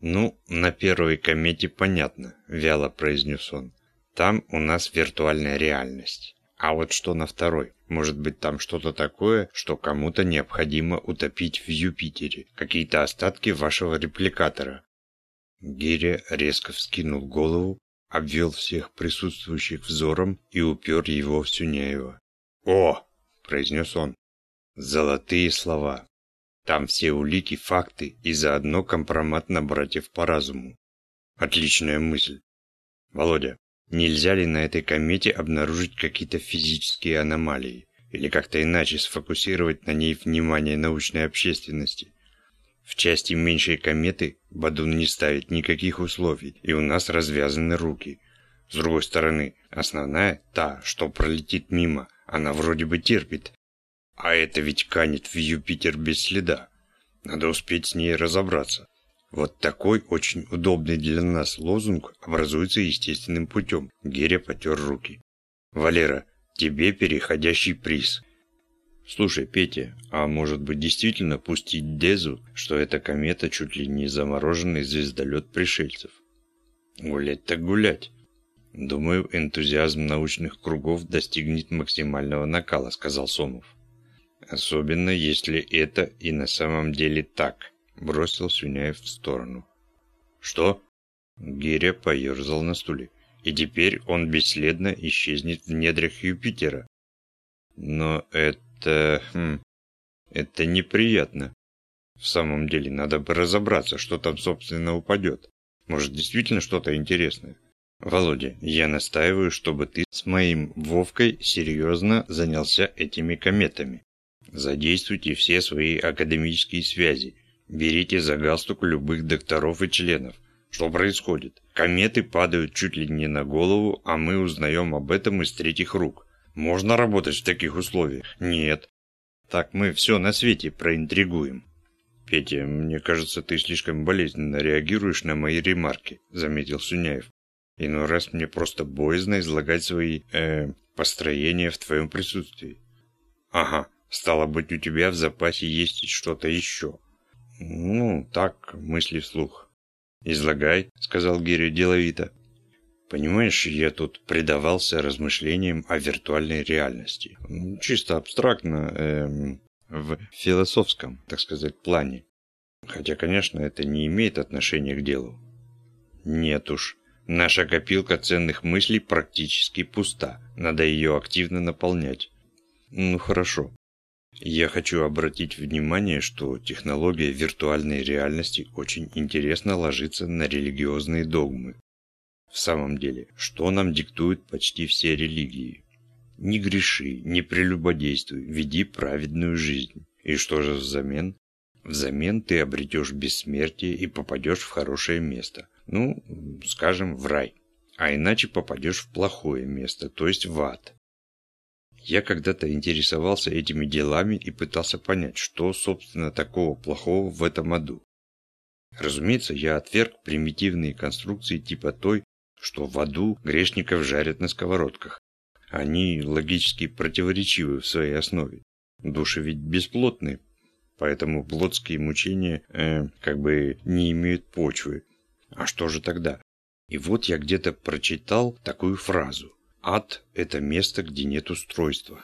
«Ну, на первой комете понятно», – вяло произнес он. «Там у нас виртуальная реальность. А вот что на второй? Может быть там что-то такое, что кому-то необходимо утопить в Юпитере? Какие-то остатки вашего репликатора?» Гиря резко вскинул голову, обвел всех присутствующих взором и упер его в Сюняева. «О!» – произнес он. «Золотые слова. Там все улики, факты и заодно компромат на братьев по разуму. Отличная мысль. Володя, нельзя ли на этой комете обнаружить какие-то физические аномалии? Или как-то иначе сфокусировать на ней внимание научной общественности? В части меньшей кометы Бадун не ставит никаких условий, и у нас развязаны руки. С другой стороны, основная, та, что пролетит мимо, она вроде бы терпит, а это ведь канет в Юпитер без следа. Надо успеть с ней разобраться. Вот такой очень удобный для нас лозунг образуется естественным путем. Геря потер руки. Валера, тебе переходящий приз. Слушай, Петя, а может быть действительно пустить Дезу, что эта комета чуть ли не замороженный звездолет пришельцев? Гулять так гулять. Думаю, энтузиазм научных кругов достигнет максимального накала, сказал Сомов. Особенно, если это и на самом деле так, бросил Сюняев в сторону. Что? Гиря поерзал на стуле. И теперь он бесследно исчезнет в недрах Юпитера. Но это... Хм, это неприятно. В самом деле, надо бы разобраться, что там, собственно, упадет. Может, действительно что-то интересное. Володя, я настаиваю, чтобы ты с моим Вовкой серьезно занялся этими кометами. Задействуйте все свои академические связи. Берите за галстук любых докторов и членов. Что происходит? Кометы падают чуть ли не на голову, а мы узнаем об этом из третьих рук. Можно работать в таких условиях? Нет. Так мы все на свете проинтригуем. Петя, мне кажется, ты слишком болезненно реагируешь на мои ремарки, заметил Суняев. Иной раз мне просто боязно излагать свои, э, построения в твоем присутствии. Ага, Стало быть, у тебя в запасе есть что-то еще. Ну, так, мысли вслух. Излагай, сказал Гири деловито. Понимаешь, я тут предавался размышлениям о виртуальной реальности. Чисто абстрактно, эм, в философском, так сказать, плане. Хотя, конечно, это не имеет отношения к делу. Нет уж. Наша копилка ценных мыслей практически пуста. Надо ее активно наполнять. Ну хорошо. Я хочу обратить внимание, что технология виртуальной реальности очень интересно ложится на религиозные догмы. В самом деле, что нам диктуют почти все религии? Не греши, не прелюбодействуй, веди праведную жизнь. И что же взамен? Взамен ты обретешь бессмертие и попадешь в хорошее место. Ну, скажем, в рай. А иначе попадешь в плохое место, то есть в ад. Я когда-то интересовался этими делами и пытался понять, что, собственно, такого плохого в этом аду. Разумеется, я отверг примитивные конструкции типа той, что в аду грешников жарят на сковородках. Они логически противоречивы в своей основе. Души ведь бесплотны, поэтому плотские мучения э, как бы не имеют почвы. А что же тогда? И вот я где-то прочитал такую фразу. Ад – это место, где нет устройства.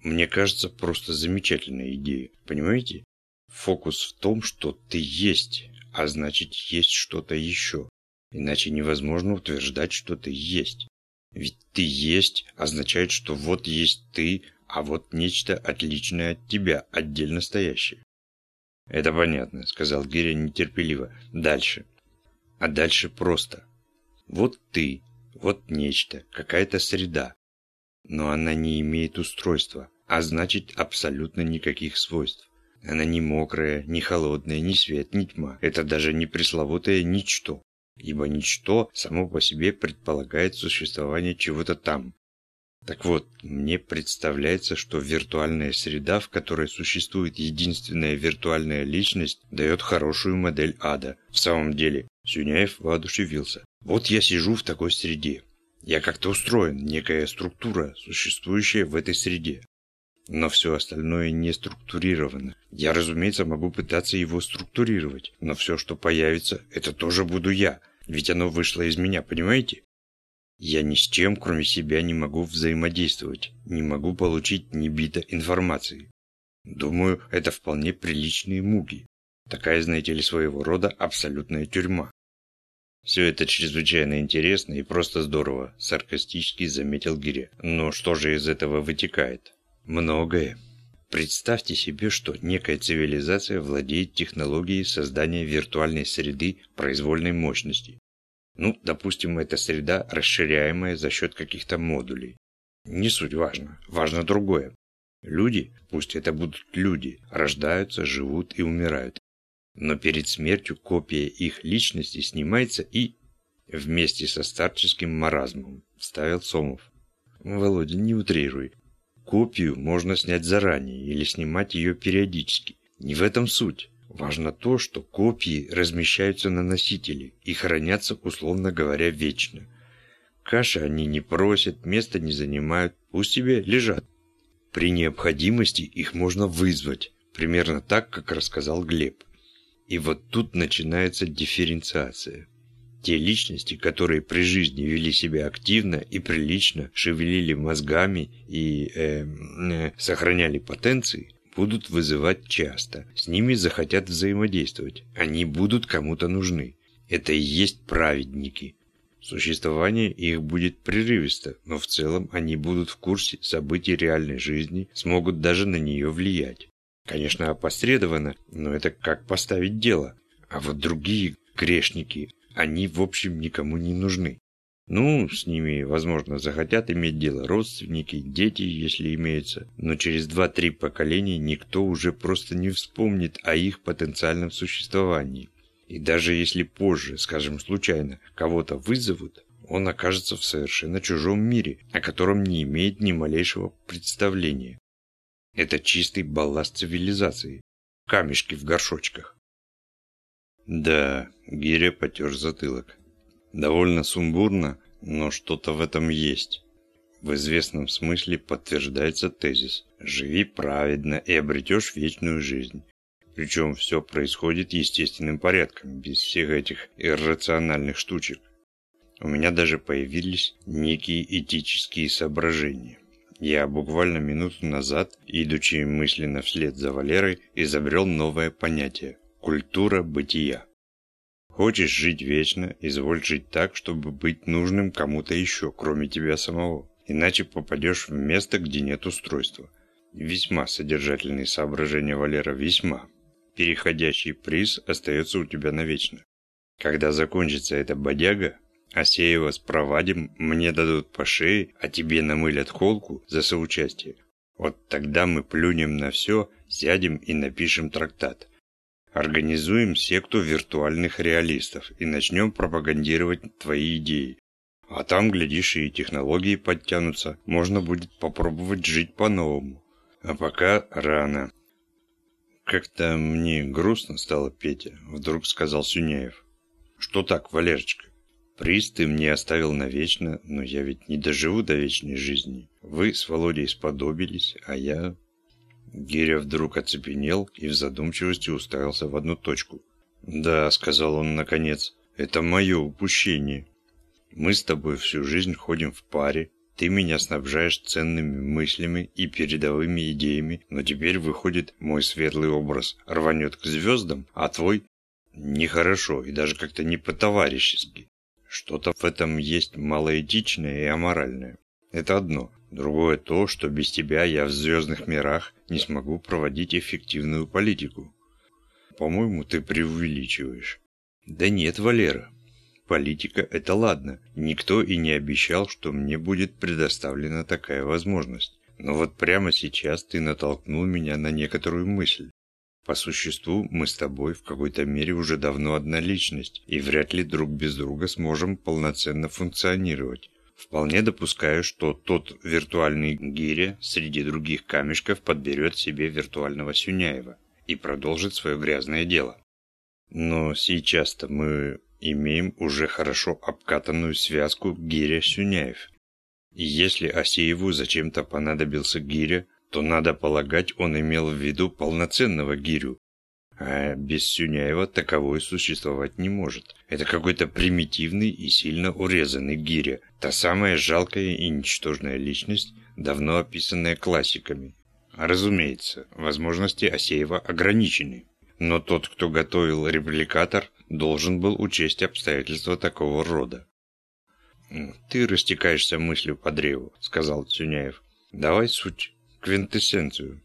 Мне кажется, просто замечательная идея. Понимаете? Фокус в том, что ты есть, а значит есть что-то еще. Иначе невозможно утверждать, что ты есть. Ведь ты есть означает, что вот есть ты, а вот нечто отличное от тебя, отдельно стоящее. Это понятно, сказал Гиря нетерпеливо. Дальше. А дальше просто. Вот ты, вот нечто, какая-то среда. Но она не имеет устройства, а значит абсолютно никаких свойств. Она не мокрая, не холодная, ни свет, ни тьма. Это даже не пресловутое ничто. Ибо ничто само по себе предполагает существование чего-то там. Так вот, мне представляется, что виртуальная среда, в которой существует единственная виртуальная личность, дает хорошую модель ада. В самом деле, Сюняев воодушевился. Вот я сижу в такой среде. Я как-то устроен, некая структура, существующая в этой среде. но все остальное не структурировано. Я, разумеется, могу пытаться его структурировать, но все, что появится, это тоже буду я, ведь оно вышло из меня, понимаете? Я ни с чем, кроме себя, не могу взаимодействовать, не могу получить ни бита информации. Думаю, это вполне приличные муки. Такая, знаете ли, своего рода абсолютная тюрьма. Все это чрезвычайно интересно и просто здорово, саркастически заметил Гиря. Но что же из этого вытекает? Многое. Представьте себе, что некая цивилизация владеет технологией создания виртуальной среды произвольной мощности. Ну, допустим, эта среда расширяемая за счет каких-то модулей. Не суть важно. Важно другое. Люди, пусть это будут люди, рождаются, живут и умирают. Но перед смертью копия их личности снимается и... Вместе со старческим маразмом, вставил Сомов. Володя, не утрируй. Копию можно снять заранее или снимать ее периодически. Не в этом суть. Важно то, что копии размещаются на носителе и хранятся, условно говоря, вечно. Каши они не просят, места не занимают, пусть себе лежат. При необходимости их можно вызвать, примерно так, как рассказал Глеб. И вот тут начинается дифференциация. Те личности, которые при жизни вели себя активно и прилично, шевелили мозгами и э, э, сохраняли потенции, будут вызывать часто. С ними захотят взаимодействовать. Они будут кому-то нужны. Это и есть праведники. Существование их будет прерывисто, но в целом они будут в курсе событий реальной жизни, смогут даже на нее влиять. Конечно, опосредованно, но это как поставить дело. А вот другие грешники, они в общем никому не нужны. Ну, с ними, возможно, захотят иметь дело родственники, дети, если имеются, но через два-три поколения никто уже просто не вспомнит о их потенциальном существовании. И даже если позже, скажем случайно, кого-то вызовут, он окажется в совершенно чужом мире, о котором не имеет ни малейшего представления. Это чистый балласт цивилизации. Камешки в горшочках. Да, Гиря потер затылок. Довольно сумбурно, но что-то в этом есть. В известном смысле подтверждается тезис «Живи праведно и обретешь вечную жизнь». Причем все происходит естественным порядком, без всех этих иррациональных штучек. У меня даже появились некие этические соображения. Я буквально минуту назад, идучи мысленно вслед за Валерой, изобрел новое понятие Культура бытия. Хочешь жить вечно, изволь жить так, чтобы быть нужным кому-то еще, кроме тебя самого. Иначе попадешь в место, где нет устройства. Весьма содержательные соображения, Валера, весьма. Переходящий приз остается у тебя навечно. Когда закончится эта бодяга, Асеева спровадим, мне дадут по шее, а тебе намылят холку за соучастие. Вот тогда мы плюнем на все, сядем и напишем трактат. Организуем секту виртуальных реалистов и начнем пропагандировать твои идеи. А там, глядишь, и технологии подтянутся, можно будет попробовать жить по-новому. А пока рано. Как-то мне грустно стало, Петя, вдруг сказал Сюняев. Что так, Валерочка? Приз ты мне оставил навечно, но я ведь не доживу до вечной жизни. Вы с Володей сподобились, а я... Гиря вдруг оцепенел и в задумчивости уставился в одну точку. «Да», — сказал он наконец, — «это мое упущение. Мы с тобой всю жизнь ходим в паре, ты меня снабжаешь ценными мыслями и передовыми идеями, но теперь, выходит, мой светлый образ рванет к звездам, а твой нехорошо и даже как-то не по-товарищески. Что-то в этом есть малоэтичное и аморальное. Это одно. Другое то, что без тебя я в звездных мирах не смогу проводить эффективную политику. По-моему, ты преувеличиваешь. Да нет, Валера. Политика – это ладно. Никто и не обещал, что мне будет предоставлена такая возможность. Но вот прямо сейчас ты натолкнул меня на некоторую мысль. По существу мы с тобой в какой-то мере уже давно одна личность, и вряд ли друг без друга сможем полноценно функционировать. Вполне допускаю, что тот виртуальный гиря среди других камешков подберет себе виртуального Сюняева и продолжит свое грязное дело. Но сейчас-то мы имеем уже хорошо обкатанную связку гиря-Сюняев. Если Асееву зачем-то понадобился гиря, то, надо полагать, он имел в виду полноценного гирю. А без Сюняева таковой существовать не может. Это какой-то примитивный и сильно урезанный гиря. Та самая жалкая и ничтожная личность, давно описанная классиками. Разумеется, возможности Асеева ограничены. Но тот, кто готовил репликатор, должен был учесть обстоятельства такого рода. «Ты растекаешься мыслью по древу», — сказал Цюняев. «Давай суть, квинтэссенцию».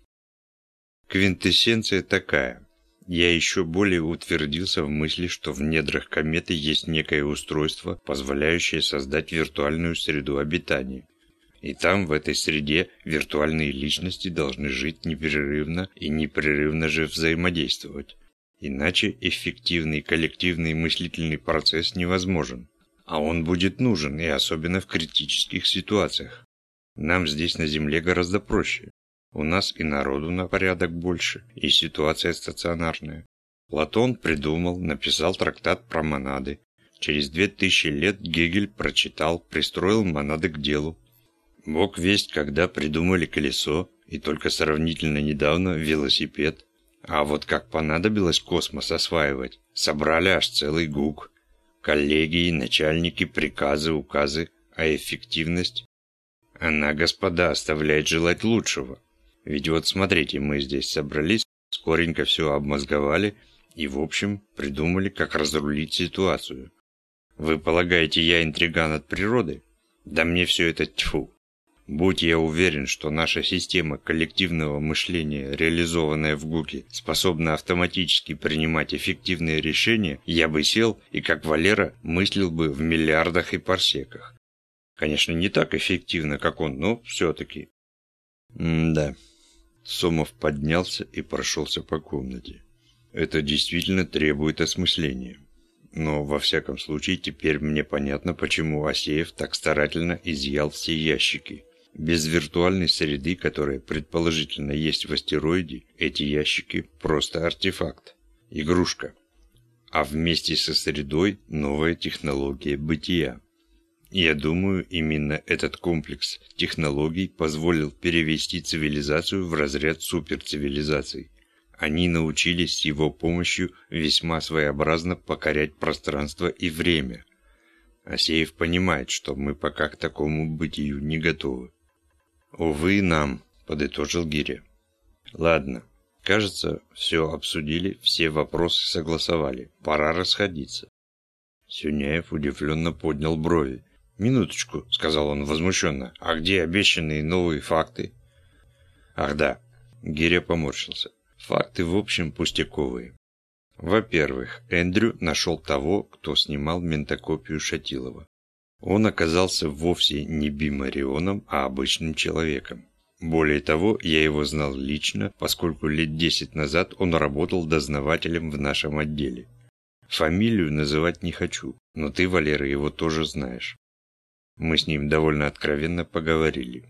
Квинтэссенция такая. Я еще более утвердился в мысли, что в недрах кометы есть некое устройство, позволяющее создать виртуальную среду обитания. И там, в этой среде, виртуальные личности должны жить непрерывно и непрерывно же взаимодействовать. Иначе эффективный коллективный мыслительный процесс невозможен. А он будет нужен, и особенно в критических ситуациях. Нам здесь на Земле гораздо проще. У нас и народу на порядок больше, и ситуация стационарная. Платон придумал, написал трактат про монады. Через две тысячи лет Гегель прочитал, пристроил монады к делу, Бог весть, когда придумали колесо, и только сравнительно недавно велосипед. А вот как понадобилось космос осваивать, собрали аж целый гук. Коллегии, начальники, приказы, указы, а эффективность? Она, господа, оставляет желать лучшего. Ведь вот смотрите, мы здесь собрались, скоренько все обмозговали и, в общем, придумали, как разрулить ситуацию. Вы полагаете, я интриган от природы? Да мне все это тьфу. Будь я уверен, что наша система коллективного мышления, реализованная в ГУКе, способна автоматически принимать эффективные решения, я бы сел и, как Валера, мыслил бы в миллиардах и парсеках. Конечно, не так эффективно, как он, но все-таки. М-да. Сомов поднялся и прошелся по комнате. Это действительно требует осмысления. Но, во всяком случае, теперь мне понятно, почему Асеев так старательно изъял все ящики. Без виртуальной среды, которая предположительно есть в астероиде, эти ящики просто артефакт, игрушка. А вместе со средой новая технология бытия. Я думаю, именно этот комплекс технологий позволил перевести цивилизацию в разряд суперцивилизаций. Они научились с его помощью весьма своеобразно покорять пространство и время. Асеев понимает, что мы пока к такому бытию не готовы. «Увы, нам», – подытожил Гиря. «Ладно. Кажется, все обсудили, все вопросы согласовали. Пора расходиться». Сюняев удивленно поднял брови. «Минуточку», – сказал он возмущенно. «А где обещанные новые факты?» «Ах да». Гиря поморщился. «Факты, в общем, пустяковые. Во-первых, Эндрю нашел того, кто снимал ментокопию Шатилова. Он оказался вовсе не Бимарионом, а обычным человеком. Более того, я его знал лично, поскольку лет десять назад он работал дознавателем в нашем отделе. Фамилию называть не хочу, но ты, Валера, его тоже знаешь. Мы с ним довольно откровенно поговорили.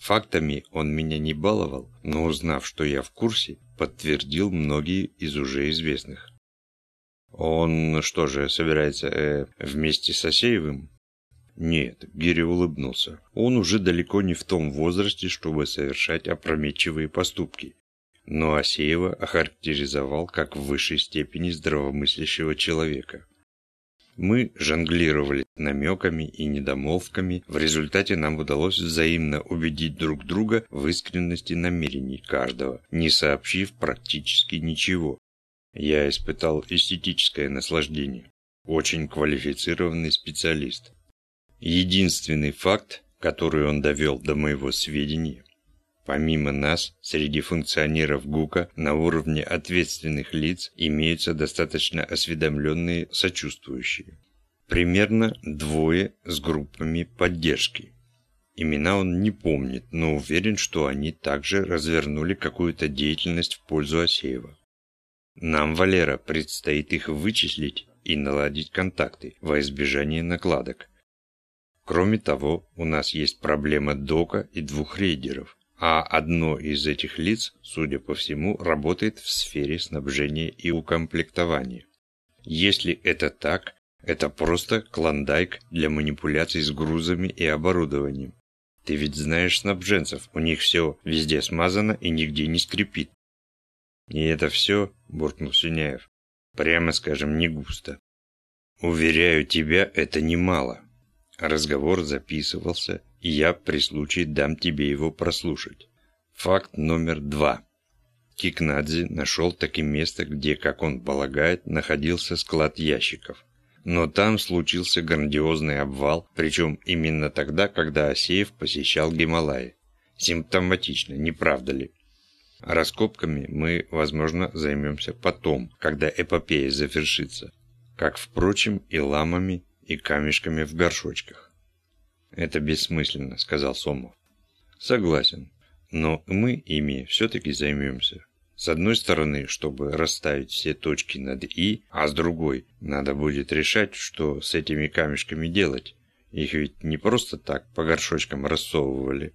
Фактами он меня не баловал, но узнав, что я в курсе, подтвердил многие из уже известных. Он что же, собирается э, вместе с Осеевым? Нет, Гири улыбнулся. Он уже далеко не в том возрасте, чтобы совершать опрометчивые поступки. Но Асеева охарактеризовал как в высшей степени здравомыслящего человека. Мы жонглировали намеками и недомолвками, в результате нам удалось взаимно убедить друг друга в искренности намерений каждого, не сообщив практически ничего. Я испытал эстетическое наслаждение. Очень квалифицированный специалист. Единственный факт, который он довел до моего сведения, помимо нас, среди функционеров ГУКа на уровне ответственных лиц имеются достаточно осведомленные сочувствующие. Примерно двое с группами поддержки. Имена он не помнит, но уверен, что они также развернули какую-то деятельность в пользу Асеева. Нам, Валера, предстоит их вычислить и наладить контакты во избежание накладок. Кроме того, у нас есть проблема дока и двух рейдеров, а одно из этих лиц, судя по всему, работает в сфере снабжения и укомплектования. Если это так, это просто клондайк для манипуляций с грузами и оборудованием. Ты ведь знаешь снабженцев, у них все везде смазано и нигде не скрипит. И это все, буркнул Синяев, прямо скажем, не густо. Уверяю тебя, это немало. Разговор записывался, и я при случае дам тебе его прослушать. Факт номер два. Кикнадзе нашел таки место, где, как он полагает, находился склад ящиков. Но там случился грандиозный обвал, причем именно тогда, когда Асеев посещал Гималаи. Симптоматично, не правда ли? Раскопками мы, возможно, займемся потом, когда эпопея завершится. Как, впрочем, и ламами, и камешками в горшочках. «Это бессмысленно», — сказал Сомов. «Согласен. Но мы ими все-таки займемся. С одной стороны, чтобы расставить все точки над «и», а с другой, надо будет решать, что с этими камешками делать. Их ведь не просто так по горшочкам рассовывали.